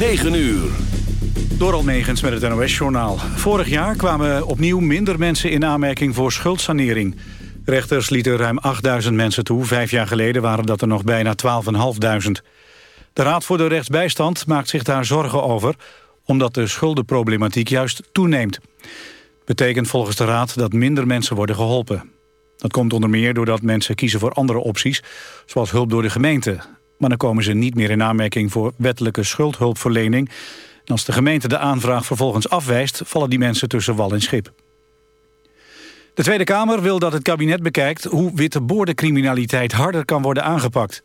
9 uur. Door Almegens met het NOS-journaal. Vorig jaar kwamen opnieuw minder mensen in aanmerking voor schuldsanering. Rechters lieten ruim 8000 mensen toe. Vijf jaar geleden waren dat er nog bijna 12.500. De Raad voor de Rechtsbijstand maakt zich daar zorgen over... omdat de schuldenproblematiek juist toeneemt. Betekent volgens de Raad dat minder mensen worden geholpen. Dat komt onder meer doordat mensen kiezen voor andere opties... zoals hulp door de gemeente. Maar dan komen ze niet meer in aanmerking voor wettelijke schuldhulpverlening... En als de gemeente de aanvraag vervolgens afwijst... vallen die mensen tussen wal en schip. De Tweede Kamer wil dat het kabinet bekijkt... hoe witte boordencriminaliteit harder kan worden aangepakt.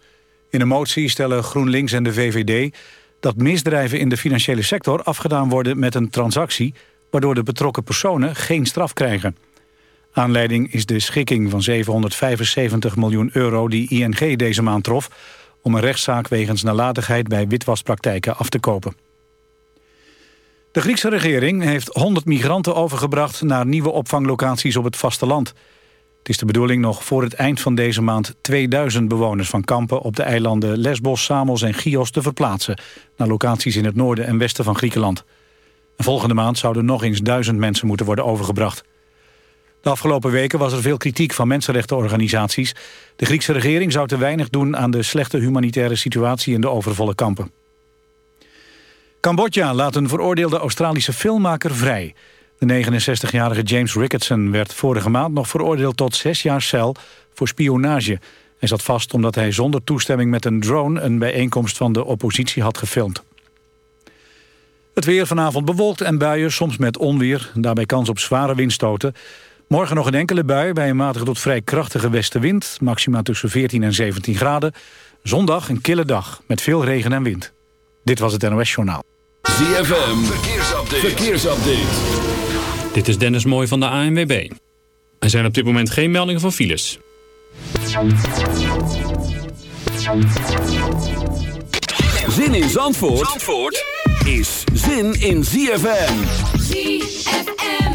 In een motie stellen GroenLinks en de VVD... dat misdrijven in de financiële sector afgedaan worden met een transactie... waardoor de betrokken personen geen straf krijgen. Aanleiding is de schikking van 775 miljoen euro... die ING deze maand trof... om een rechtszaak wegens nalatigheid bij witwaspraktijken af te kopen. De Griekse regering heeft 100 migranten overgebracht... naar nieuwe opvanglocaties op het vasteland. Het is de bedoeling nog voor het eind van deze maand... 2000 bewoners van kampen op de eilanden Lesbos, Samos en Chios te verplaatsen... naar locaties in het noorden en westen van Griekenland. volgende maand zouden nog eens duizend mensen moeten worden overgebracht. De afgelopen weken was er veel kritiek van mensenrechtenorganisaties. De Griekse regering zou te weinig doen aan de slechte humanitaire situatie in de overvolle kampen. Cambodja laat een veroordeelde Australische filmmaker vrij. De 69-jarige James Ricketson werd vorige maand nog veroordeeld tot zes jaar cel voor spionage. Hij zat vast omdat hij zonder toestemming met een drone een bijeenkomst van de oppositie had gefilmd. Het weer vanavond bewolkt en buien, soms met onweer. Daarbij kans op zware windstoten. Morgen nog een enkele bui bij een matige tot vrij krachtige westenwind. Maxima tussen 14 en 17 graden. Zondag een kille dag met veel regen en wind. Dit was het NOS Journaal. ZFM, verkeersupdate. verkeersupdate. Dit is Dennis Mooij van de ANWB. Er zijn op dit moment geen meldingen van files. Zin in Zandvoort, Zandvoort is zin in ZFM. ZFM.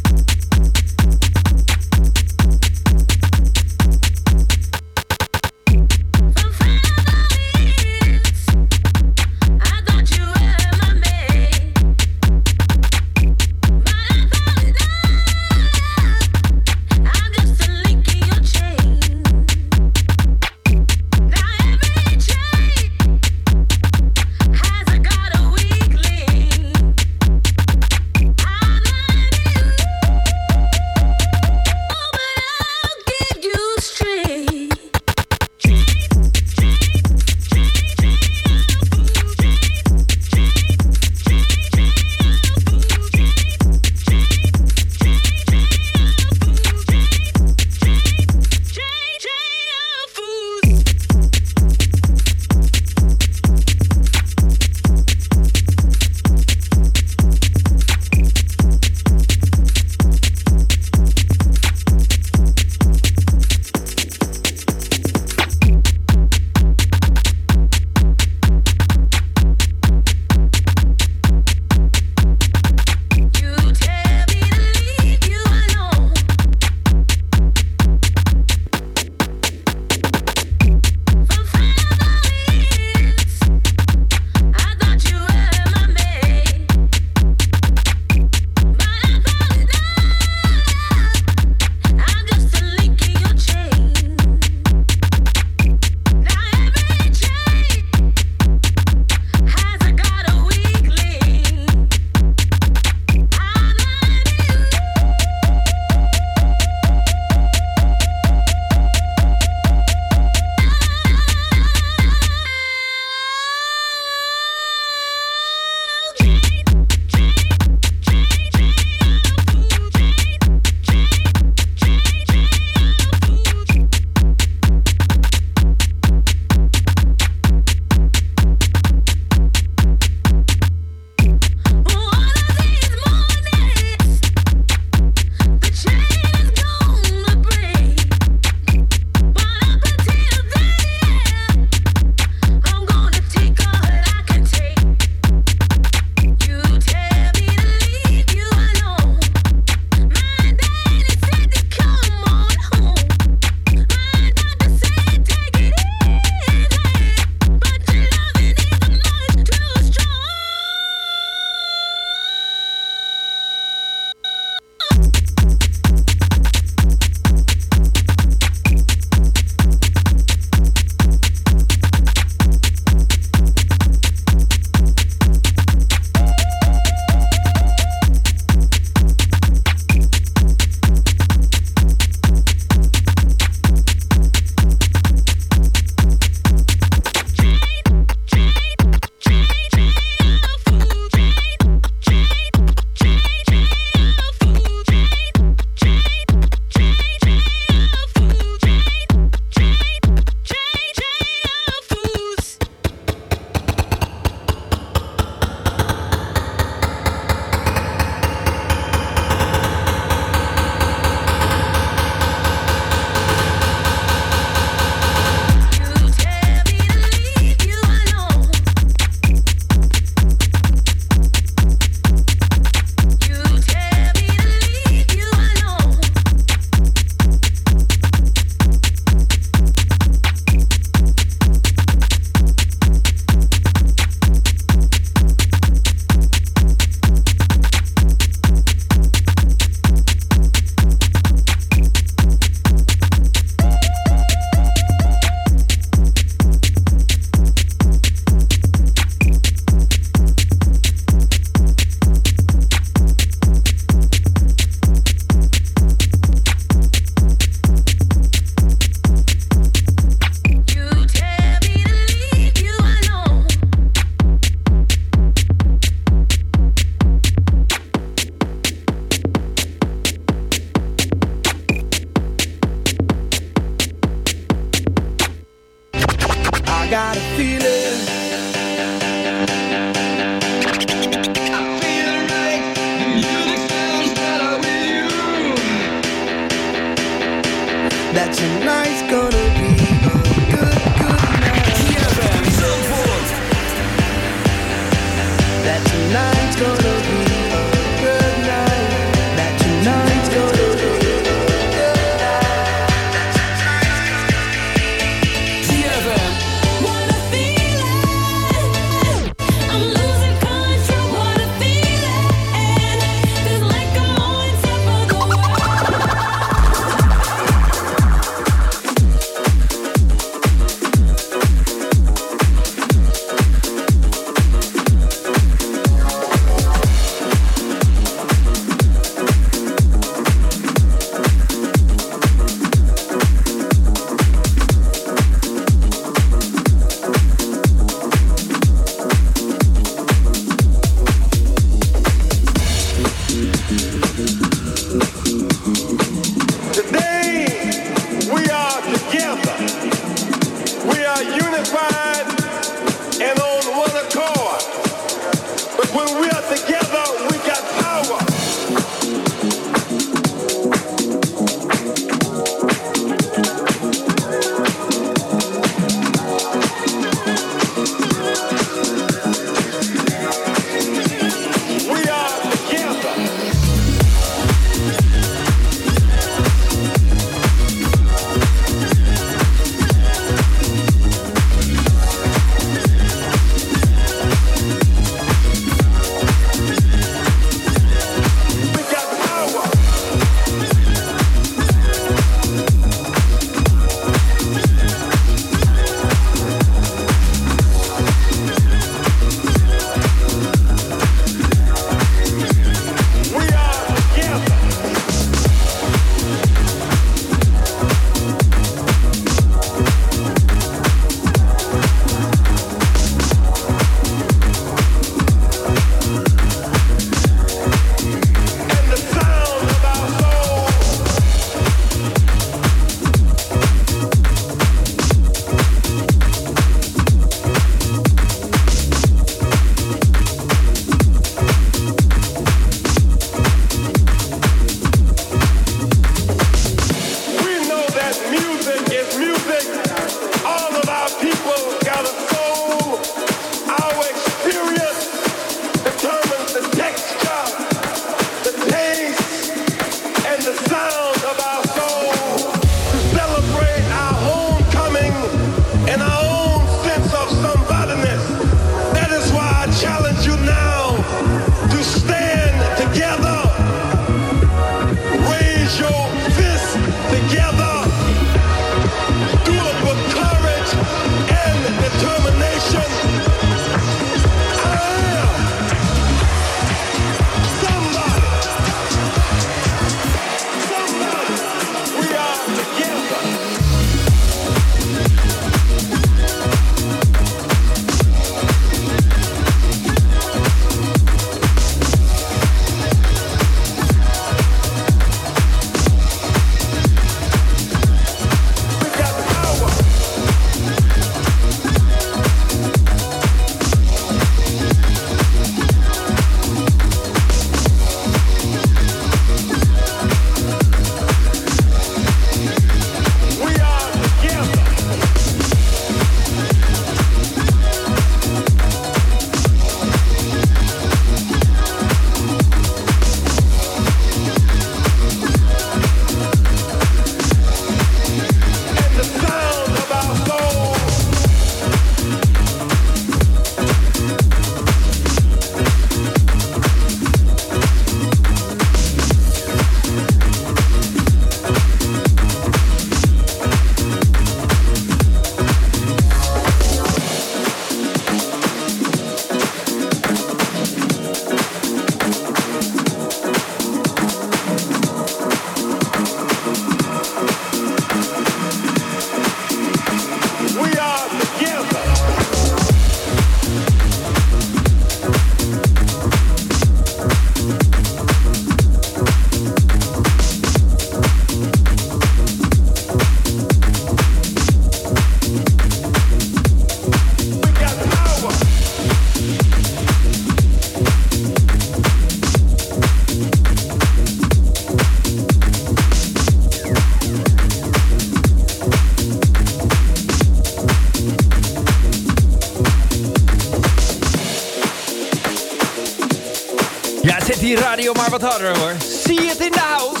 Radio maar wat harder hoor. Zie het in de house.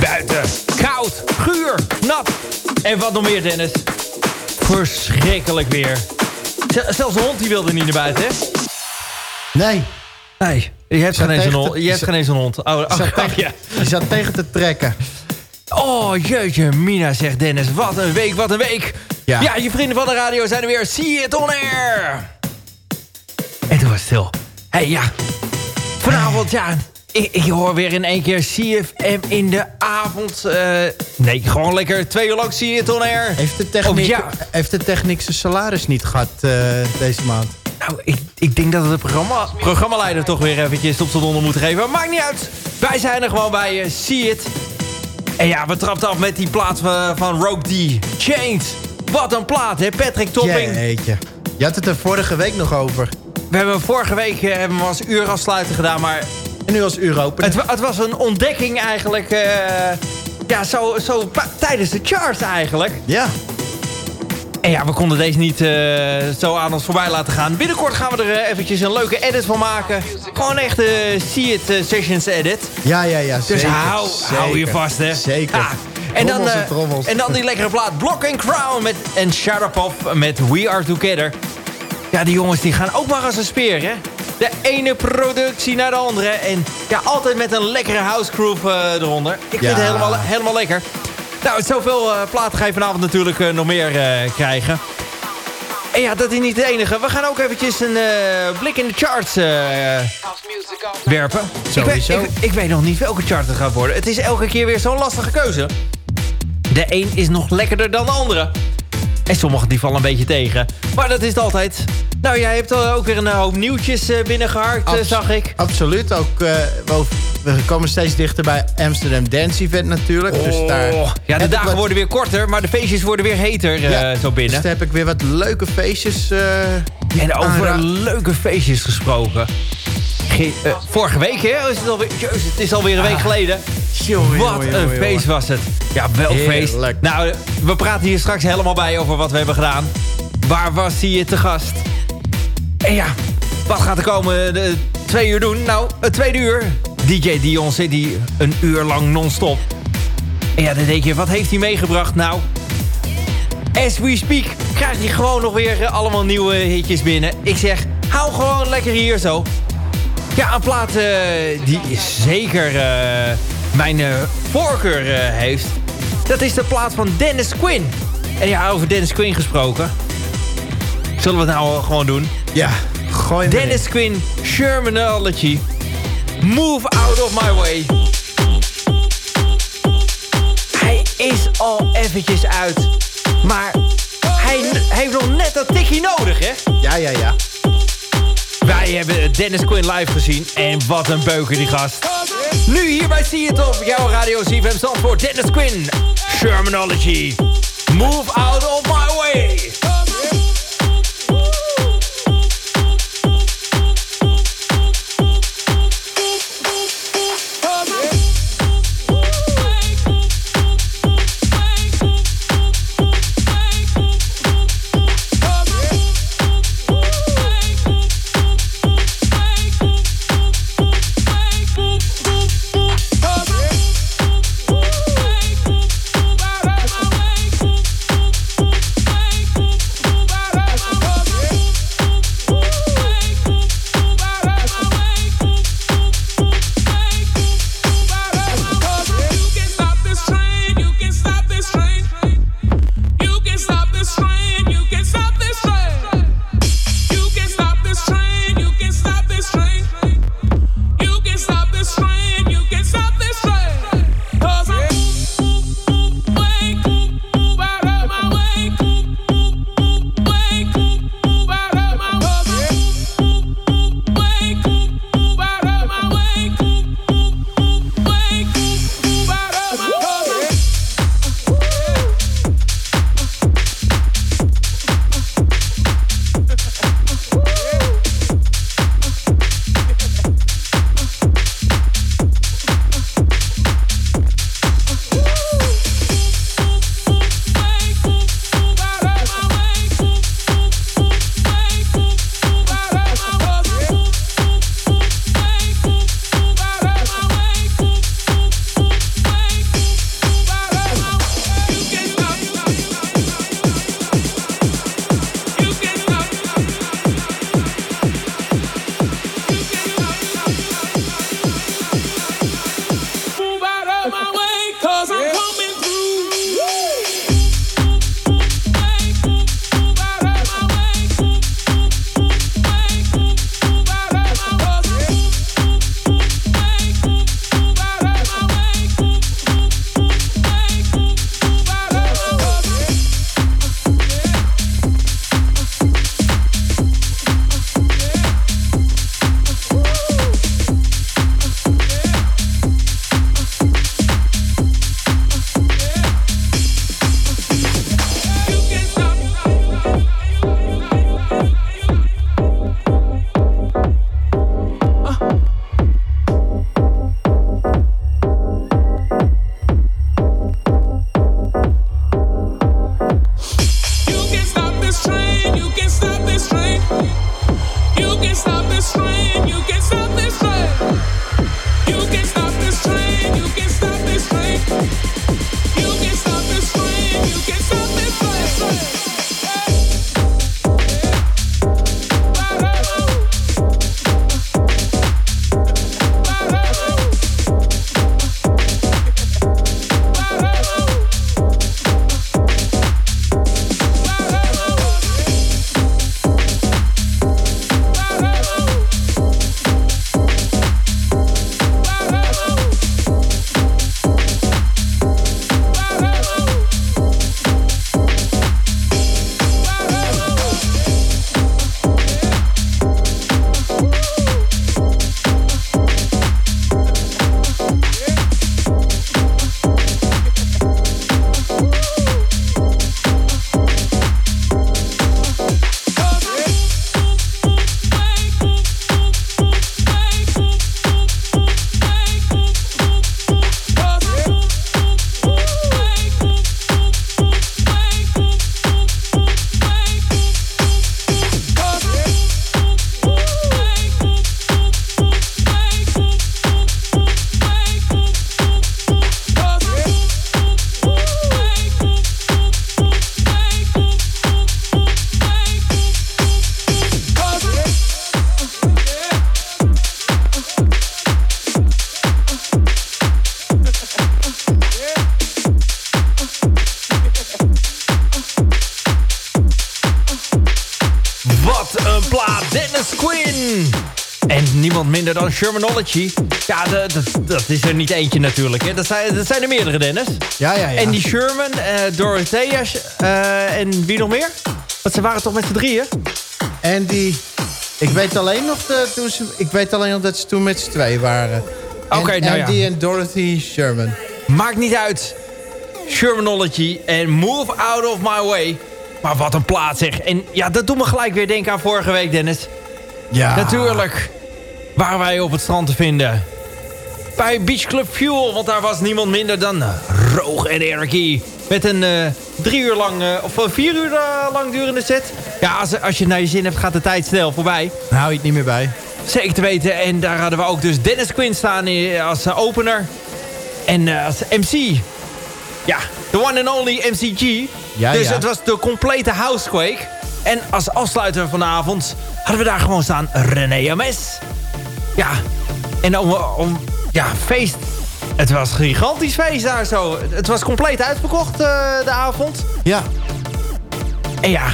Buiten. Koud. Guur. Nat. En wat nog meer Dennis? Verschrikkelijk weer. Zelfs de hond die wilde niet naar buiten hè? Nee, Nee. Je hebt geen eens een hond. Je hebt je geen eens een hond. Oh, oh, zat, oh, tegen, ja. die zat tegen te trekken. Oh, jeetje, Mina, zegt Dennis. Wat een week, wat een week. Ja. Ja. je vrienden van de radio zijn er weer. See it on air. En toen was het stil. Hey, ja. Vanavond, ja. Ik, ik hoor weer in één keer CFM in de avond. eh, nee, gewoon lekker twee uur lang See it on air. Heeft de techniek, Oh, ja. heeft de techniek zijn salaris niet gehad eh, deze maand? Nou, ik, ik denk dat het de programma, programmaleider toch weer eventjes op z'n onder moet geven. Maakt niet uit. Wij zijn er gewoon bij je. See it. En ja, we trapten af met die plaat van, van Rogue D. Chains. Wat een plaat, hè? Patrick Topping. Jeetje. Je had het er vorige week nog over. We hebben vorige week eh, hebben we als uur afsluiten gedaan, maar En nu als Europa. het, het was een ontdekking eigenlijk. eh, ja, zo, zo tijdens de charts eigenlijk. Ja. En ja, we konden deze niet eh, zo aan ons voorbij laten gaan. Binnenkort gaan we er eventjes een leuke edit van maken. Gewoon echt een See It Sessions edit. Ja, ja, ja. Dus zeker, hou, hou je vast, hè. Zeker. Ah, en, dan, en dan die lekkere plaat Block and Crown met, en Sharapov met We Are Together. Ja, die jongens die gaan ook maar als een speer, hè. De ene productie naar de andere. En ja, altijd met een lekkere house groove eh, eronder. Ik vind het helemaal, helemaal lekker. Nou, zoveel eh platen ga je vanavond natuurlijk eh, nog meer krijgen. En ja, dat is niet het enige. We gaan ook eventjes een blik in de charts werpen. Ik weet, Sowieso. ik, ik weet nog niet welke chart het gaat worden. Het is elke keer weer zo'n lastige keuze. De een is nog lekkerder dan de andere. En sommige die vallen een beetje tegen. Maar dat is het altijd. Nou, jij hebt ook weer een hoop nieuwtjes eh, binnengeharkt, eh, Abs- zag ik. Absoluut. Ook, eh, we, komen steeds dichter bij Amsterdam Dance Event natuurlijk. Dus daar Oh, ja, de heb ik dagen wat- worden weer korter, maar de feestjes worden weer heter Ja, zo binnen. Dus daar heb ik weer wat leuke feestjes. eh, En over leuke feestjes gesproken. Eh, vorige week, hè? Is het, alweer, Jezus, het is alweer een week geleden. Jongen, Wat jongen, een jongen, feest was het. Ja, welk feest. Heerlijk. Nou, we praten hier straks helemaal bij over wat we hebben gedaan. Waar was hij te gast? En ja, wat gaat er komen de twee uur doen? Nou, het tweede uur. DJ Dion City, een uur lang non-stop. En ja, dan denk je, wat heeft hij meegebracht? Nou, as we speak krijgt hij gewoon nog weer eh, allemaal nieuwe hitjes binnen. Ik zeg, hou gewoon lekker hier zo. Ja, een plaat eh, die zeker eh, mijn eh, voorkeur heeft. Dat is de plaat van Dennis Quinn. En ja, over Dennis Quinn gesproken. Zullen we het nou gewoon doen? Ja, gooi Dennis Quinn, Shermanology. Move out of my way. Hij is al eventjes uit. Maar hij heeft nog net dat tikje nodig, hè? Ja, ja, ja. Wij hebben Dennis Quinn live gezien. En wat een beuker die gast. Nu hier bij See It op jouw radio CFM Zandvoort. Dennis Quinn, Shermanology. Move out of Shermanology. Ja, de- dat- dat is er niet eentje natuurlijk. Hè. Dat, zijn, dat zijn er meerdere, Dennis. Ja, ja, ja. En die Sherman, eh Dorothea eh, en wie nog meer? Want ze waren toch met z'n drieën? En die... Ik weet alleen nog, de, toen ze, ik weet alleen nog dat ze toen met z'n twee waren. Oké, En nou ja. Andy en Dorothy Sherman. Maakt niet uit. Shermanology en Move Out of My Way. Maar wat een plaat zeg. En ja, dat doet me gelijk weer denken aan vorige week, Dennis. Ja. Natuurlijk waren wij op het strand te vinden. Bij Beach Club Fuel, want daar was niemand minder dan eh, Roog en. Met een eh, drie uur lang, eh, of vier uur lang durende set. Ja, als, als je het naar je zin hebt, gaat de tijd snel voorbij. Daar hou je het niet meer bij. Zeker te weten. En daar hadden we ook dus Dennis Quinn staan als opener. En als MC. Ja, the one and only MCG. Ja, dus ja. het was de complete housequake. En als afsluiter van de avond hadden we daar gewoon staan René Ames. Ja, en om, om ja, feest. Het was een gigantisch feest daar zo. Het was compleet uitverkocht eh, de avond. Ja. En ja,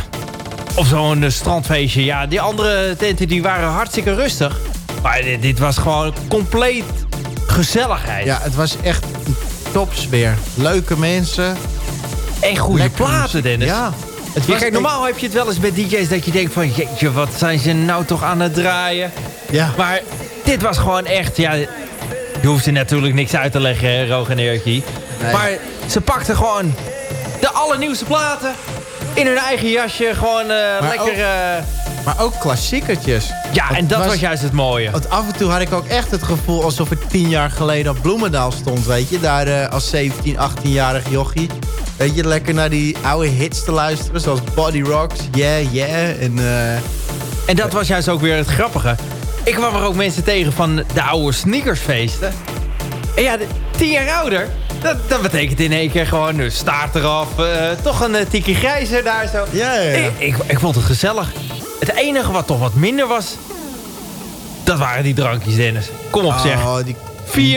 op zo'n eh, strandfeestje. Ja, die andere tenten die waren hartstikke rustig. Maar dit, dit was gewoon compleet gezelligheid. ja, het was echt topsfeer. Leuke mensen. en goede lekker platen. Dennis. Ja. Het Ja, was kijk, normaal heb je het wel eens met DJ's dat je denkt van... Jeetje, wat zijn ze nou toch aan het draaien? Ja. Maar dit was gewoon echt... Ja, je hoeft ze natuurlijk niks uit te leggen, hè, Roog en Eertje. Nee. Maar ze pakten gewoon de allernieuwste platen... in hun eigen jasje, gewoon eh, lekker... ook- eh, Maar ook klassiekertjes. ja, Het en dat was, was- juist het mooie. Want af en toe had ik ook echt het gevoel alsof ik tien jaar geleden op Bloemendaal stond, weet je. Daar eh, als 17, 18-jarig jochie. Weet je, lekker naar die oude hits te luisteren, zoals Body Rocks, Yeah, Yeah. En En dat was juist ook weer het grappige. Ik kwam er ook mensen tegen van de oude sneakersfeesten. En ja, de- tien jaar ouder, dat, dat betekent in één keer gewoon een staart eraf. eh, toch een uh, tikkie grijzer daar zo. Ja, ja, ja. Ik, ik, ik vond het gezellig. Het enige wat toch wat minder was, dat waren die drankjes, Dennis. Kom op zeg. oh, die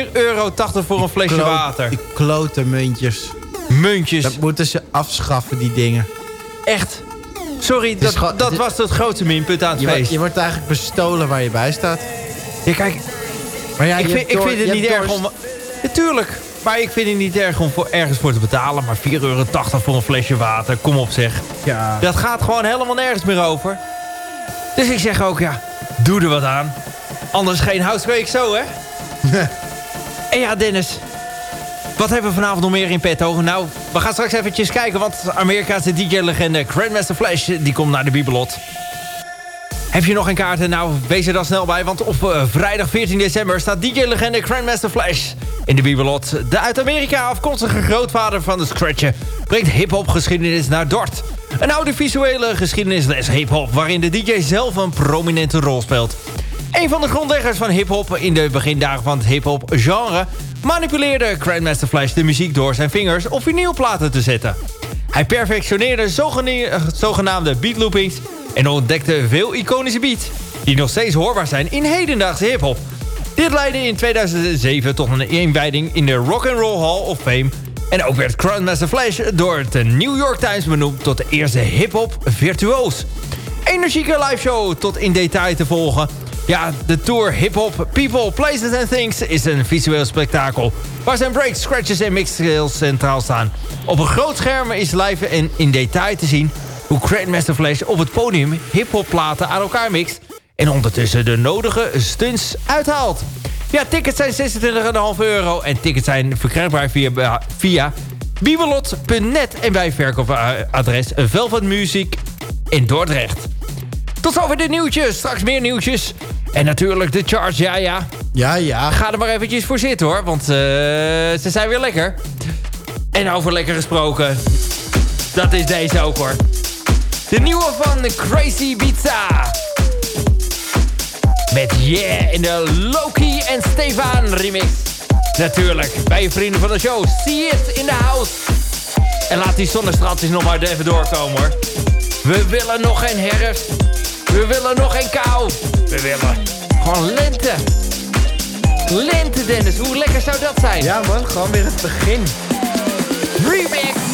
4,80 euro voor een flesje kloot- water. Die klote muntjes. Muntjes. Dat moeten ze afschaffen, die dingen. Echt. Sorry, dat, dat het- was het grootste minpunt aan het Je, wordt- feest. je wordt eigenlijk bestolen waar je bij staat. Ja, kijk, Maar ja, ik vind, ik vind het niet erg om... Natuurlijk. Maar ik vind het niet erg om voor, ergens voor te betalen. Maar 4,80 euro voor een flesje water. Kom op zeg. Ja. Dat gaat gewoon helemaal nergens meer over. Dus ik zeg ook, ja, doe er wat aan. Anders geen housequake zo, hè? en ja, Dennis. Wat hebben we vanavond nog meer in petto? Nou, we gaan straks eventjes kijken. Want Amerikaanse DJ-legende Grandmaster Flash... die komt naar de Bibelot. Heb je nog een kaarten? Nou, wees er dan snel bij. Want op eh, vrijdag 14 december staat DJ-legende Grandmaster Flash in de Bibelot. De uit Amerika afkomstige grootvader van de Scratcher brengt hip-hop geschiedenis naar Dort. Een audiovisuele geschiedenisles hip-hop waarin de DJ zelf een prominente rol speelt. Een van de grondleggers van hip-hop in de begindagen van het hip-hop genre manipuleerde Grandmaster Flash de muziek door zijn vingers op vinylplaten te zetten. Hij perfectioneerde zogenaamde beatloopings en ontdekte veel iconische beats die nog steeds hoorbaar zijn in hedendaagse hip-hop. Dit leidde in 2007 tot een inwijding in de Rock and Roll Hall of Fame. En ook werd Grandmaster Flash door de New York Times benoemd tot de eerste hip-hop virtuoos. Energieke liveshow tot in detail te volgen. Ja, de tour Hip Hop, People, Places and Things is een visueel spektakel. Waar zijn breaks, scratches en mixtails centraal staan. Op een groot scherm is live en in detail te zien hoe Grandmaster Flash op het podium hip-hop platen aan elkaar mixt. En ondertussen de nodige stunts uithaalt. Ja, tickets zijn 26,5 euro. En tickets zijn verkrijgbaar via, via bibelot.net. En bij verkoopadres Velvet Music in Dordrecht. Tot zover de nieuwtjes. Straks meer nieuwtjes. En natuurlijk de charge, ja ja. Ja, ja. Ga er maar eventjes voor zitten hoor. Want eh, ze zijn weer lekker. En over lekker gesproken. Dat is deze ook hoor. De nieuwe van Crazy Pizza. Met Yeah in de Loki en Stefan remix. Natuurlijk, bij je vrienden van de show. See it in the house. En laat die zonnestraaltjes nog maar even doorkomen hoor. We willen nog geen herfst. We willen nog geen kou. We willen gewoon lente. Lente Dennis, hoe lekker zou dat zijn? Ja man, gewoon weer het begin. Remix.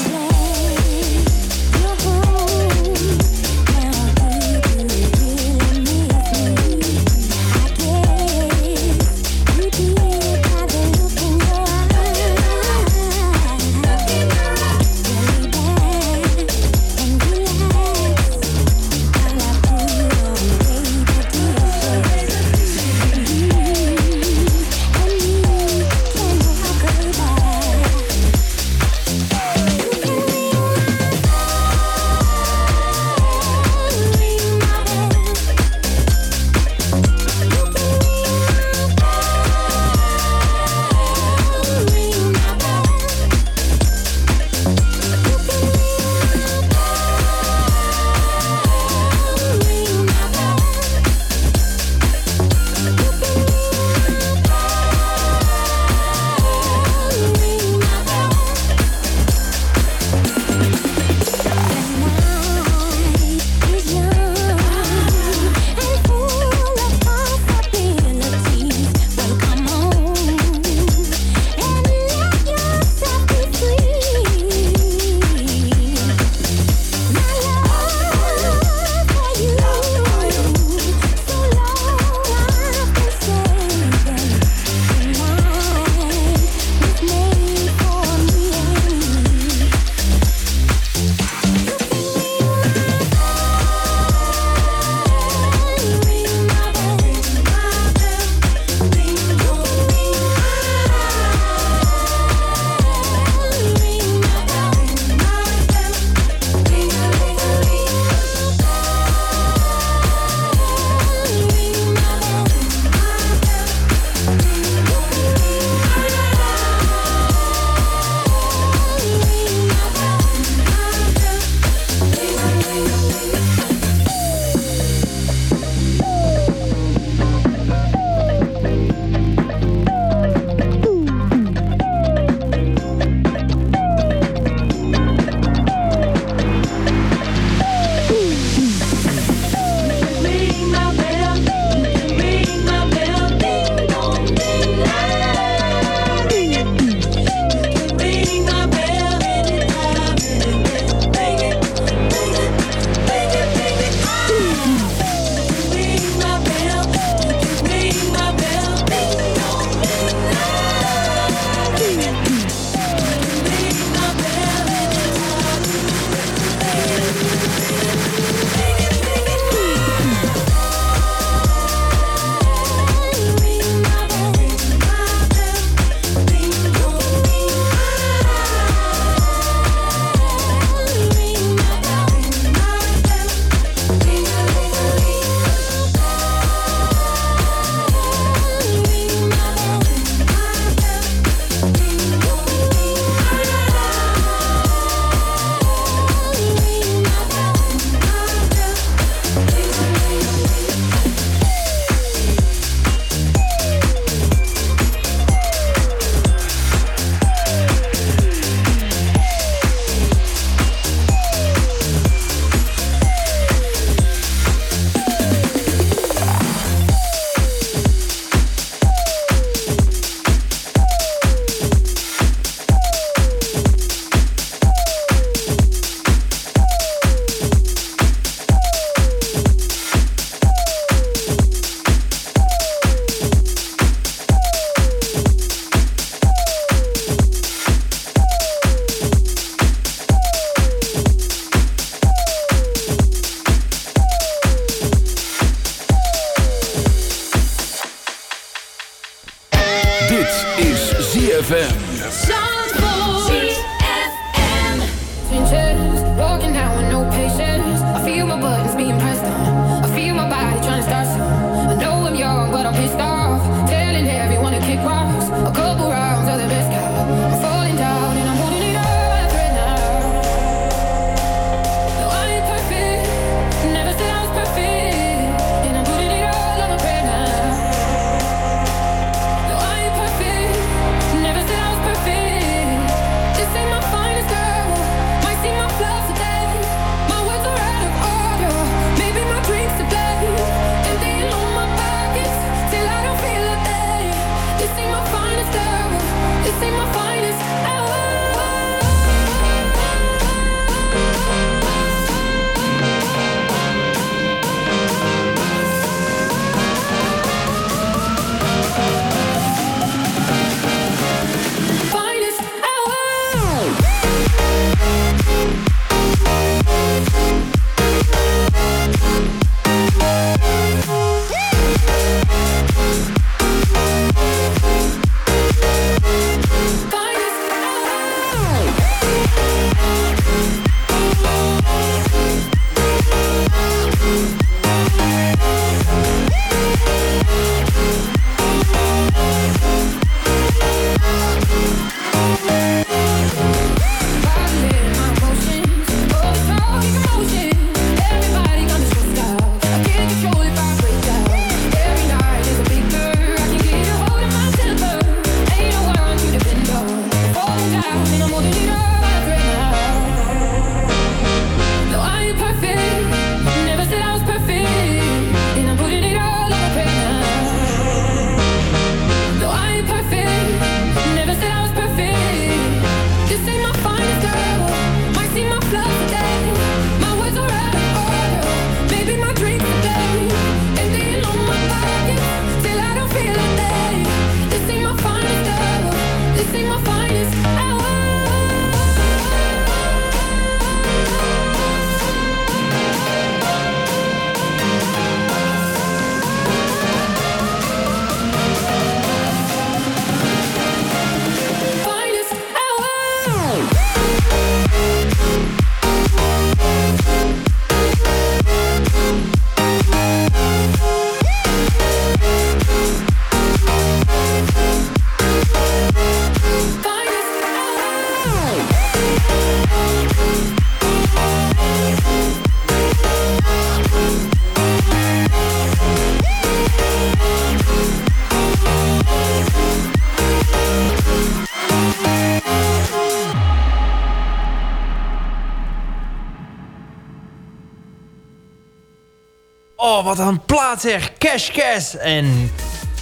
Wat een plaat zeg. Cash Cash. En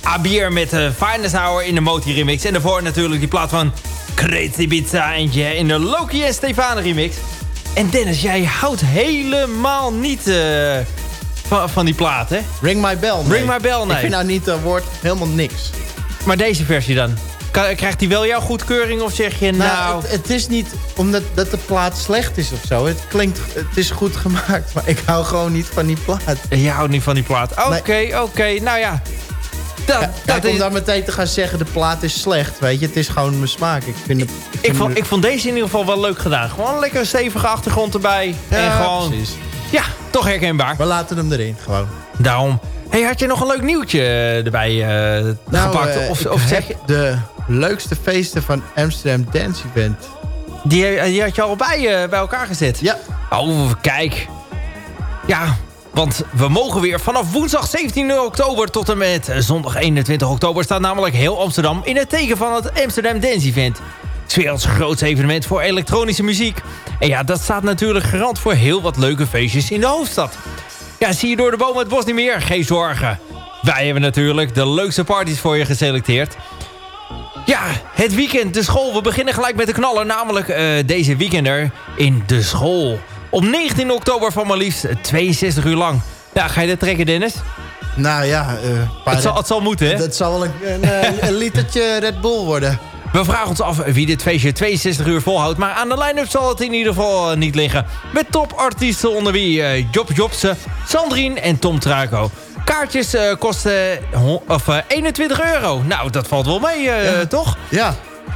Abier met de Finest Hour in de Moti remix. En daarvoor natuurlijk die plaat van Crazy Pizza eentje in de Loki en Stefan remix. En Dennis, jij houdt helemaal niet eh, van, van die plaat, hè? Ring My Bell. nee. Ring My Bell, nee. Ik vind nou niet dat woord helemaal niks. Maar deze versie dan? Kan- Krijgt hij wel jouw goedkeuring of zeg je nou... Nou, het, het is niet omdat dat de plaat slecht is of zo. Het klinkt, het is goed gemaakt, maar ik hou gewoon niet van die plaat. Je houdt niet van die plaat. Oké, oké. Nou ja. Dat, Ja, dat om dan meteen te gaan zeggen de plaat is slecht, weet je. Het is gewoon mijn smaak. Ik vind het... ik, vond, ik vond deze in ieder geval wel leuk gedaan. Gewoon lekker stevige achtergrond erbij. Ja, en gewoon, precies. ja, toch herkenbaar. We laten hem erin, gewoon. Daarom. Hey, had je nog een leuk nieuwtje erbij eh, gepakt? eh, of of zeg je, de leukste feesten van Amsterdam Dance Event. die, eh, die had je al bij, eh, bij elkaar gezet? Ja, Oh, kijk. Ja, want we mogen weer vanaf woensdag 17 oktober tot en met zondag 21 oktober... staat namelijk heel Amsterdam in het teken van het Amsterdam Dance Event. Het is weer als grootste evenement voor elektronische muziek. En ja, dat staat natuurlijk garant voor heel wat leuke feestjes in de hoofdstad. Ja, zie je door de boom het bos niet meer? Geen zorgen. Wij hebben natuurlijk de leukste parties voor je geselecteerd. Ja, het weekend, de school. We beginnen gelijk met de knaller. Namelijk eh, deze weekender in de school. Op 19 oktober van maar liefst 62 uur lang. Ja, ga je dat trekken, Dennis? nou ja. eh, Het zal, het zal moeten, hè? dat zal wel een, een, eh, een litertje Red Bull worden. We vragen ons af wie dit feestje 62 uur volhoudt. Maar aan de line-up zal het in ieder geval niet liggen. Met topartiesten onder wie Job Jobsen, Sandrine en Tom Truiko. Kaartjes eh, kosten of, eh, 21 euro. Nou, dat valt wel mee, eh, toch? Ja.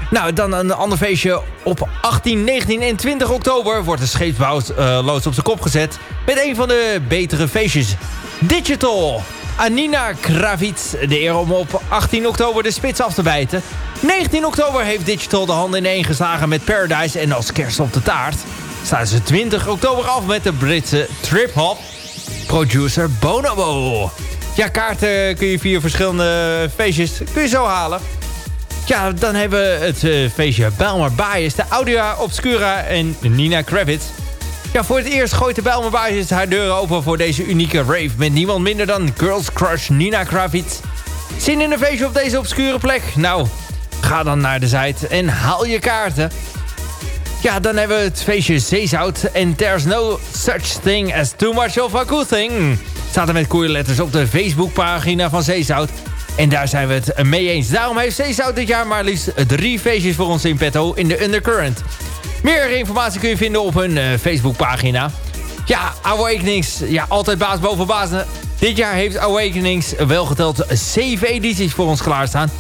Nou, dan een ander feestje. Op 18, 19 en 20 oktober wordt de scheepsbouwloods op zijn kop gezet... met een van de betere feestjes. Digital. Anina Kravitz de eer om op 18 oktober de spits af te bijten. 19 oktober heeft Digital de handen ineen geslagen met Paradise... en als kerst op de taart staan ze 20 oktober af met de Britse trip-hop producer Bonobo. Ja, kaarten kun je via verschillende feestjes kun je zo halen. Ja, dan hebben we het eh, feestje Bijlmer Bias, de Audia Obscura en Nina Kravitz. Ja, voor het eerst gooit de Bijlmer Bias haar deuren open voor deze unieke rave... met niemand minder dan Girls Crush Nina Kravitz. Zin in een feestje op deze obscure plek? Nou, ga dan naar de site en haal je kaarten. Ja, dan hebben we het feestje Zeezout. En there's no such thing as too much of a good thing. Staat er met koeienletters op de Facebookpagina van Zeezout. En daar zijn we het mee eens. Daarom heeft Zeezout dit jaar maar liefst drie feestjes voor ons in petto in de Undercurrent. Meer informatie kun je vinden op hun eh, Facebookpagina. Ja, Awakenings. Ja, altijd baas boven baas. Dit jaar heeft Awakenings wel geteld zeven edities voor ons klaarstaan.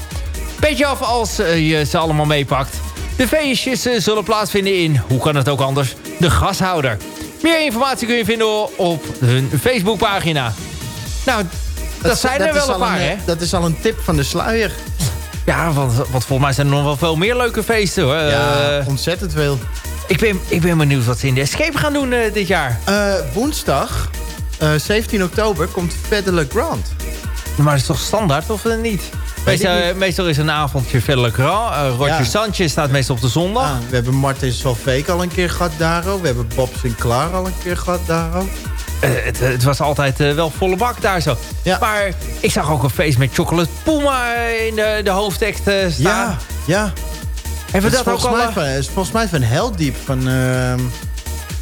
Beetje af als eh, je ze allemaal meepakt. De feestjes eh, zullen plaatsvinden in, hoe kan het ook anders, de gashouder. Meer informatie kun je vinden op hun Facebookpagina. Nou, dat, zijn er wel een paar, eh, hè? Dat is al een tip van de sluier. Ja, want, want volgens mij zijn er nog wel veel meer leuke feesten, hoor. ja, Eh, ontzettend veel. ik, ben, ik ben benieuwd wat ze in de Escape gaan doen eh, dit jaar. Eh, woensdag, eh, 17 oktober, komt Fedele Grant. Maar dat is toch standaard, of eh, niet? Meestal, meestal is een avondje Grand. Eh, Roger Ja. Sanchez staat meestal op de zondag. Ah, we hebben Martin Solveig al een keer gehad daar ook. We hebben Bob Sinclair al een keer gehad daar. Eh, het, het was altijd eh, wel volle bak daar zo. Ja. Maar ik zag ook een feest met Chocolate Puma in de, de hoofdtekst eh, staan. Ja, ja. Hebben we dat ook al... volgens, mij eh, van, het is volgens mij van Heldiep van ehm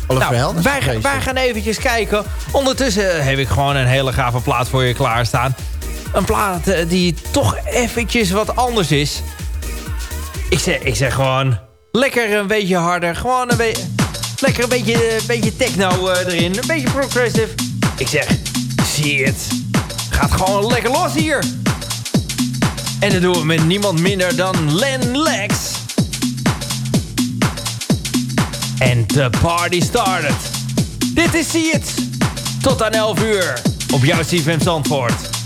Nou, wij, wij gaan eventjes kijken. Ondertussen heb ik gewoon een hele gave plaat voor je klaarstaan. Een plaat eh, die toch eventjes wat anders is. Ik zeg, ik zeg gewoon... Lekker een beetje harder. Gewoon een beetje... Lekker een beetje, een beetje techno eh, erin. Een beetje progressive. Ik zeg... Zie het. Gaat gewoon lekker los hier. En dat doen we met niemand minder dan Len Lex. En de party started. Dit is See It. Tot aan 11 uur. Op jouw CFM Zandvoort.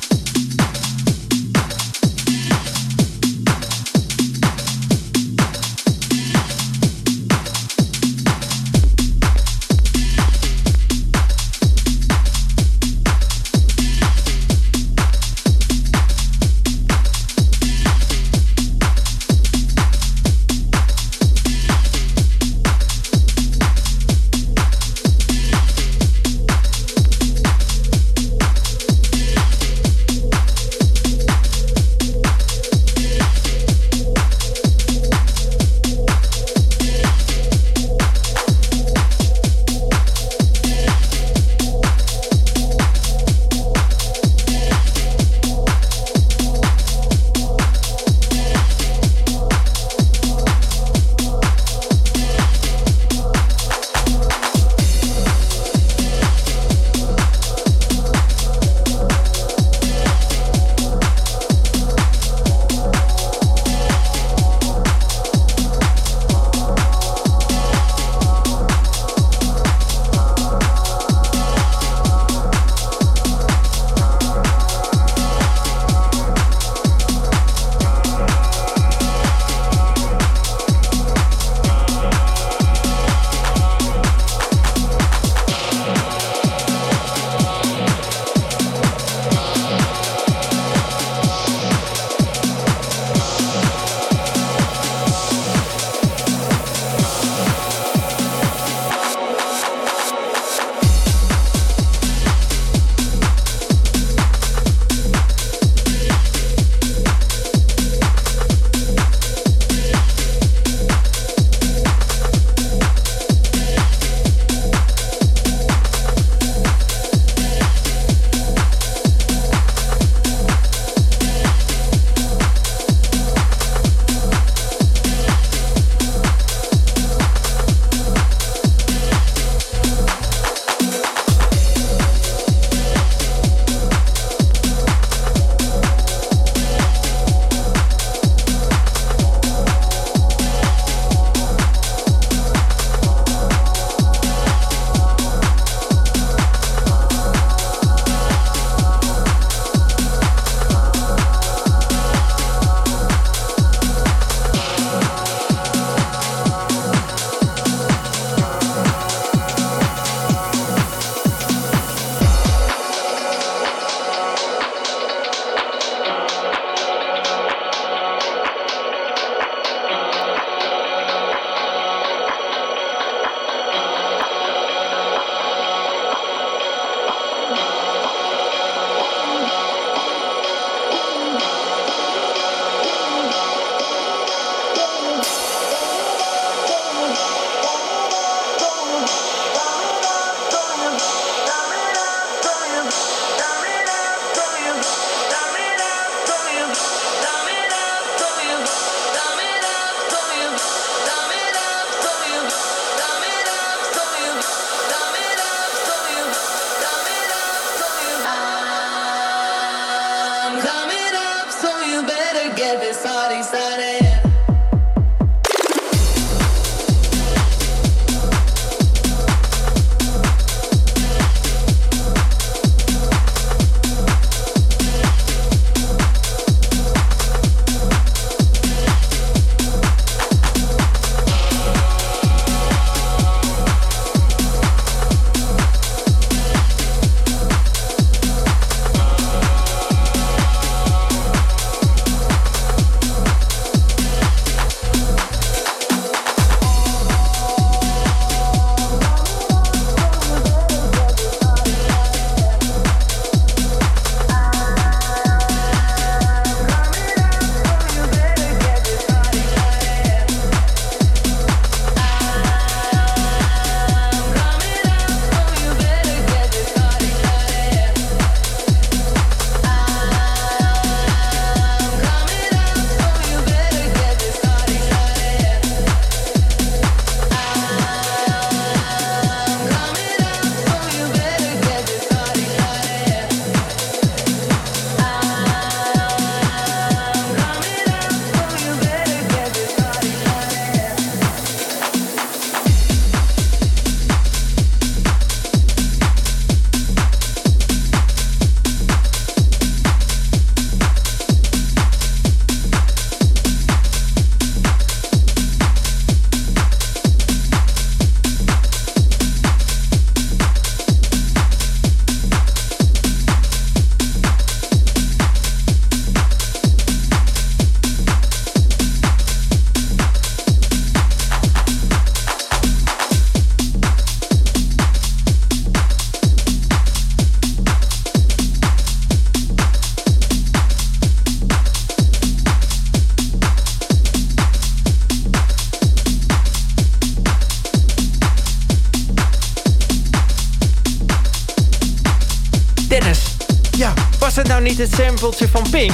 Niet het sampletje van Pink?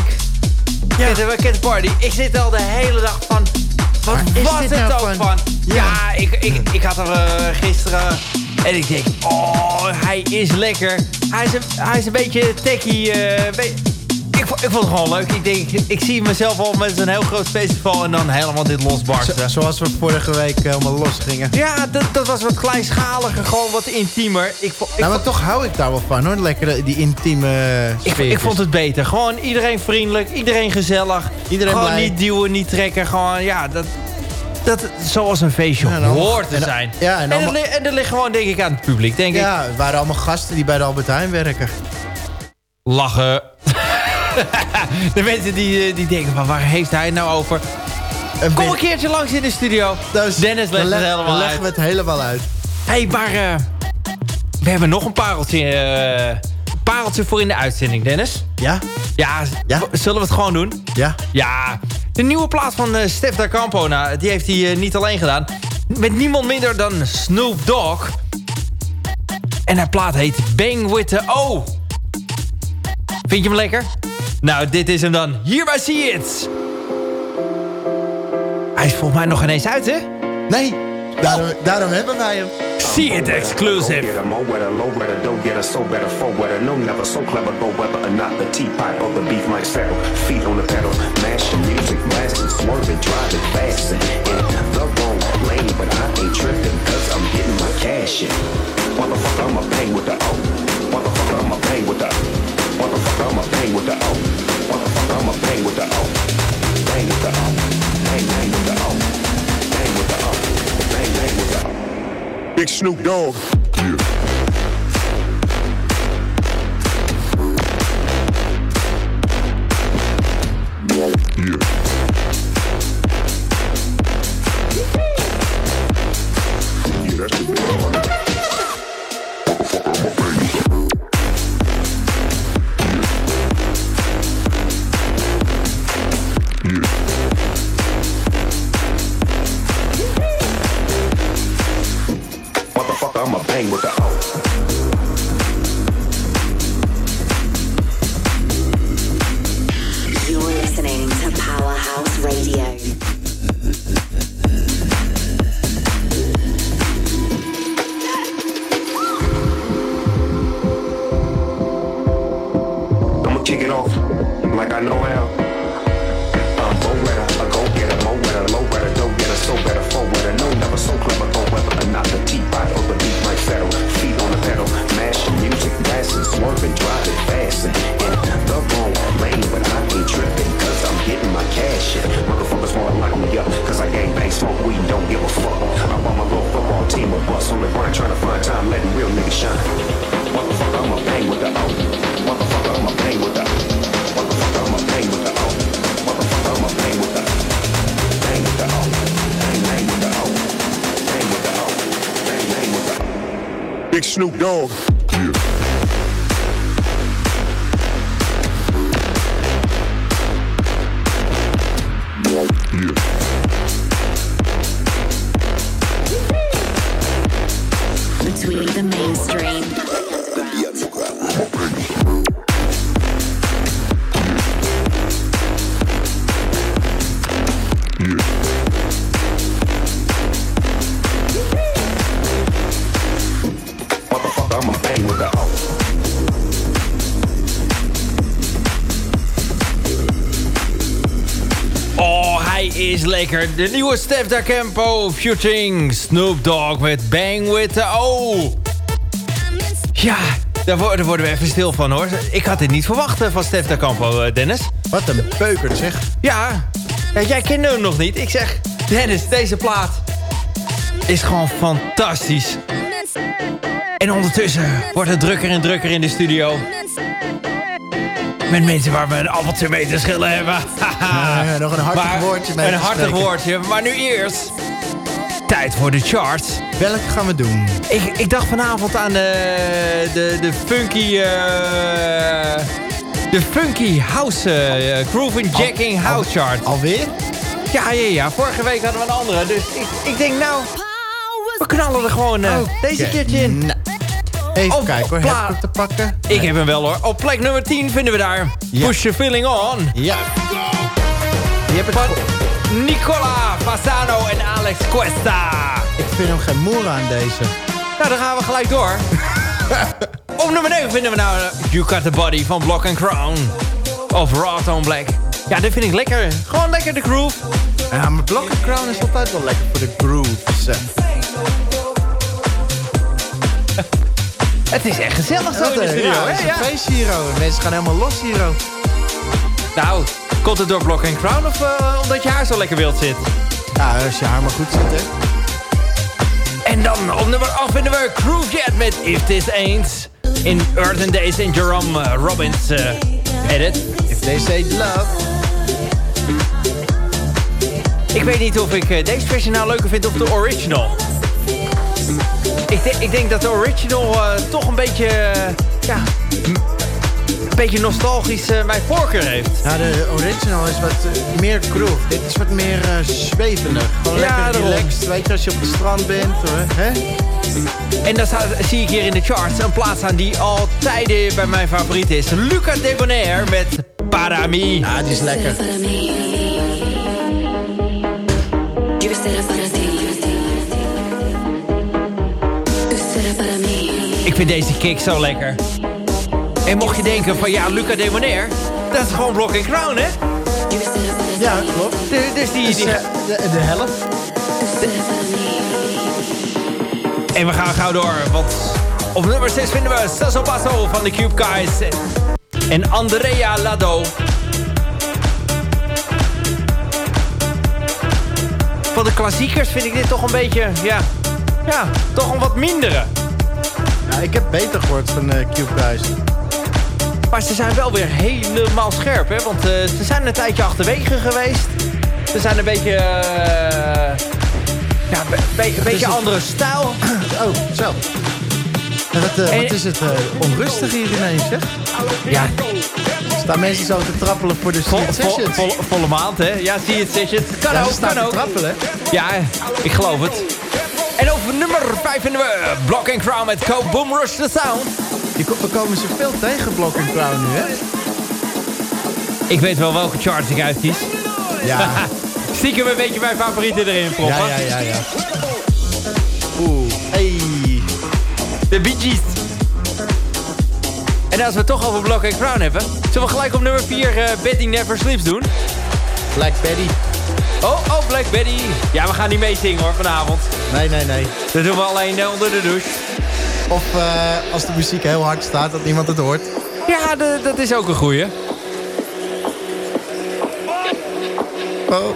Ja. Get Party. Ik zit al de hele dag van... Wat Waar was het nou ook van? van? Ja, Ja. ik, ik, ik had er eh, gisteren... En ik denk, oh, hij is lekker. Hij is een, hij is een beetje techie. eh, be- ik, vo- ik vond het gewoon leuk. Ik denk, ik zie mezelf al met zo'n heel groot festival... en dan helemaal dit Zo- losbarsten. zoals we vorige week helemaal los gingen. Ja, dat, dat was wat kleinschaliger, gewoon wat intiemer. Ik, ik, nou, maar toch hou ik daar wel van hoor. Lekker die intieme ik, sfeer. ik vond het beter. Gewoon iedereen vriendelijk, iedereen gezellig. Iedereen gewoon blij. niet duwen, niet trekken. Gewoon, ja, dat, dat zoals een feestje Ja, en hoort te en- zijn. ja, en en, allemaal- dat, li- en dat ligt gewoon, denk ik, aan het publiek. Denk ik, Ja, het waren allemaal gasten die bij de Albert Heijn werken. lachen. de mensen die, eh, die denken van, waar heeft hij het nou over? En Kom een keertje langs in de studio. Dus Dennis legt het helemaal dan uit. leggen we het helemaal uit. hey, maar eh, we hebben nog een pareltje, eh, pareltje voor in de uitzending, Dennis. Ja? Ja, Ja? zullen we het gewoon doen? Ja? Ja, de nieuwe plaat van eh Stef Da Campo, nou, die heeft hij niet alleen gedaan. Met niemand minder dan Snoop Dogg. En haar plaat heet Bang With The O. Vind je hem lekker? Nou, dit is hem dan. Hierbij zie je het. Hij is volgens mij nog ineens uit, hè? Nee, daarom, daarom hebben wij hem. See it exclusive. Get a mo wetter, low wetter, don't get a so better, four wetter, no never so clever, go whether or not the teapot or the beef might settle. Feet on the pedal, mashing music, blasting, swerving, driving fast and in the wrong lane, but I ain't tripping cause I'm getting my cash in. Motherfucker, I'ma bang with the O. Motherfucker, I'ma bang with the Motherfucker, I'ma bang with the O. Motherfucker, I'ma bang with the O. Bang with the O. Bang, bang with the O. Bang with the O. Bang, bang with the O. Big Snoop Dogg. Motherfucker, is lekker. De nieuwe Stef Da Campo featuring Snoop Dogg met Bang With The O. Ja, daar wo- daar worden we even stil van hoor. Ik had dit niet verwacht eh, van Stef Da Campo, eh, Dennis. Wat een peuker zeg. Ja, ja, jij kende hem nog niet. Ik zeg, Dennis, deze plaat is gewoon fantastisch. En ondertussen wordt het drukker en drukker in de studio. Met mensen waar we een appeltje mee te schillen hebben. Ja, nog een hartig Maar- woordje mee Een hartig woordje. Maar nu eerst... Tijd voor de charts. Welke gaan we doen? Ik, ik dacht vanavond aan de, de, de funky... eh, de funky house, eh grooving jacking house chart. Alweer? Ja, ja, ja. Vorige week hadden we een andere. Dus ik, ik denk nou, we knallen er gewoon eh, deze keertje in. Even Op kijken hoor, heb ik te pakken? Ik heb hem wel hoor. Op plek nummer 10 vinden we daar Ja. Push Your Feeling On. Ja. Je hebt het Van Nicola Fasano en Alex Cuesta. Ik vind hem geen moer aan deze. Nou, dan gaan we gelijk door. Op nummer 9 vinden we nou eh, You Got The Body van Block and Crown. Of Raw Tone Black. Ja, dit vind ik lekker. Gewoon lekker de groove. Ja, maar Block and Crown is altijd wel lekker voor de grooves. hè. Het is echt gezellig zo Dat, in eh, studio, ja, hè? het is Ja. een feest hier, hoor. Mensen gaan helemaal los hier. Nou, komt het door Block and Crown of eh, omdat je haar zo lekker wild zit? Ja, als je haar maar goed zit, hè. En dan op nummer 8 vinden we Groove Jet met If This Ain't. In Earth and Days en Jerome eh, Robbins edit. If they say love. Ik weet niet of ik deze versie nou leuker vind of de original. Ik, de- ik denk dat de original eh, toch een beetje... eh, ja, een beetje nostalgisch eh, mijn voorkeur heeft. Ja, de original is wat meer groove. Dit is wat meer zwevenig. Gewoon Ja, lekker daarom. relaxed. Weet je, als je op het strand bent, hoor. Hè? En dan staat, zie ik hier in de charts een plaats aan die al tijden bij mijn favoriet is. Luca Debonair met Parami. Ja, die is lekker. Para ti. Vind deze kick zo lekker. En mocht je denken van ja, Luca Debonair, dat is gewoon Block and Crown, hè? Ja, klopt. De- dus die, Dus, die, eh, de, de helft. En we gaan gauw door, want op nummer 6 vinden we Sasso Basso van de Cube Guys. En Andrea Lado. Van de klassiekers vind ik dit toch een beetje, ja, ja, toch een wat mindere. Ik heb beter gehoord van eh Cube. Maar ze zijn wel weer helemaal scherp, hè? Want eh, ze zijn een tijdje achterwege geweest. Ze zijn een beetje, eh, ja, be- be- een beetje het- andere stijl. Oh, zo. En wat, En- wat is het onrustig hier ineens, zeg? Ja, Staan mensen zo te trappelen voor de Vol, volle maand, hè? Ja, zie je het sessions. Kan ja, ook, kan te ook. trappelen. Ja, ik geloof het. En over nummer 5 vinden we Block and Crown met Co Boom Rush the Sound. Ko- we komen ze veel tegen, Block and Crown nu, hè? Ik weet wel welke charts ik uitkies. Ja, Stiekem een beetje mijn favorieten erin proppen. ja, ja, ja, ja. Oeh, hey. De Bee Gees. En als we het toch over Block and Crown hebben... zullen we gelijk op nummer 4 eh, Betty Never Sleeps doen? Black Betty. Oh, oh, Black Betty. Ja, we gaan niet meezingen hoor vanavond. Nee, nee, nee. Dat doen we alleen eh, onder de douche. Of eh, als de muziek heel hard staat, dat niemand het hoort. Ja, de- dat is ook een goeie. Oh.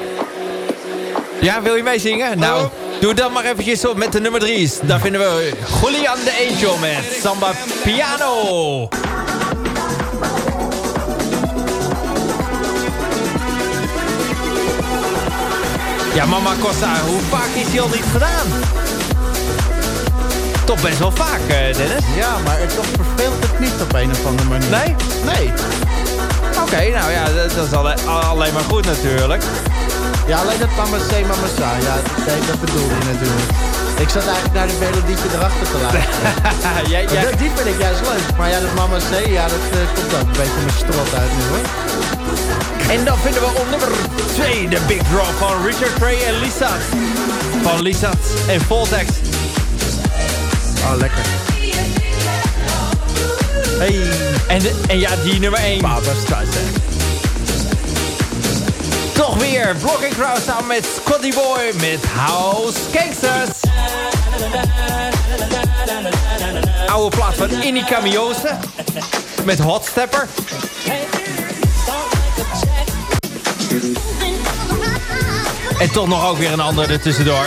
Ja, wil je meezingen? Nou, doe dan maar eventjes op met de nummer 3. Daar vinden we Julian de Angel met Samba Piano. Ja, Mama Costa, hoe vaak is hij al niet gedaan? Toch best wel vaak, eh, Dennis. Ja, maar het toch verveelt het niet op een of andere manier. Nee? Nee. Oké, nou ja, dat, is alle- alleen maar goed natuurlijk. Ja, alleen dat Mama C, Mama Sa. Ja, dat, dat bedoel je natuurlijk. Ik zat eigenlijk naar de melodietje erachter te luisteren. jij, jij, Dat- Die vind ik juist leuk. Maar ja, dat Mama C, ja, dat eh, komt ook een beetje mijn strot uit nu hoor. En dan vinden we op nummer 2 de Big Drop van Richard Gray en Lisa. Van Lisa en Voltex. Oh, lekker. Hey, En, de- en ja, die nummer 1. Baba Streisand. Toch weer Block and Crowd samen met Scotty Boy met House Gangsters. Oude plaat van Inni Camiose met Hot Stepper. En toch nog ook weer een andere ertussendoor.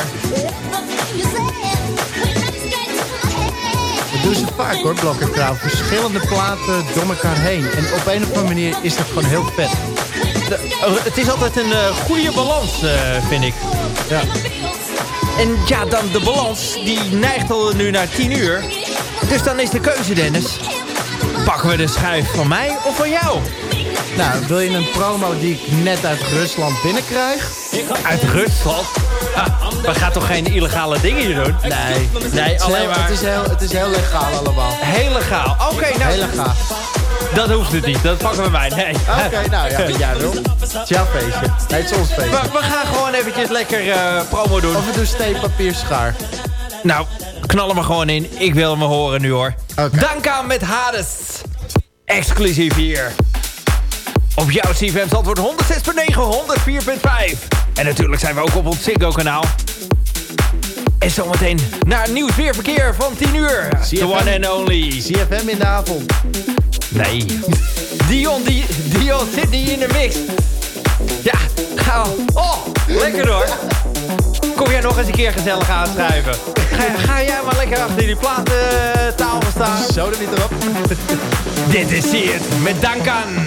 Doen ze vaak hoor, Blok en Trouw. Verschillende platen door elkaar heen. En op een of andere manier is dat gewoon heel vet. Het is altijd een eh, goede balans, eh, vind ik. Ja. En ja, dan de balans, die neigt al nu naar 10 uur. Dus dan is de keuze, Dennis. Pakken we de schijf van mij of van jou? Nou, wil je een promo die ik net uit Rusland binnenkrijg? Uit Rusland? Ah, we gaan toch geen illegale dingen hier doen? Nee. Nee, Het is, alleen maar het, is heel, het is heel legaal allemaal. heel legaal. Oké, nou, Heel legaal. Dat hoeft het niet. Dat pakken we mij. Nee. Oké, nou ja, jij wil. Het is jouw feestje. Nee, het is ons feestje. We, we gaan gewoon eventjes lekker eh, promo doen. Of we doen steen, papier, schaar. Nou, knal hem er gewoon in. Ik wil hem horen nu hoor. Dank aan met Hades. Exclusief hier. Op jouw CFM antwoord 106.9, 104.5. En natuurlijk zijn we ook op ons Ziggo kanaal. En zometeen naar nieuws weer verkeer van 10 uur. The one and only. CFM in de avond. Nee. Dion, Di- Dion zit niet in de mix. Ja, ga. Oh, lekker hoor. Kom jij nog eens een keer gezellig aanschrijven. Ga, ga jij maar lekker achter die platentafel staan. Zo er niet erop. Dit is het met dank aan.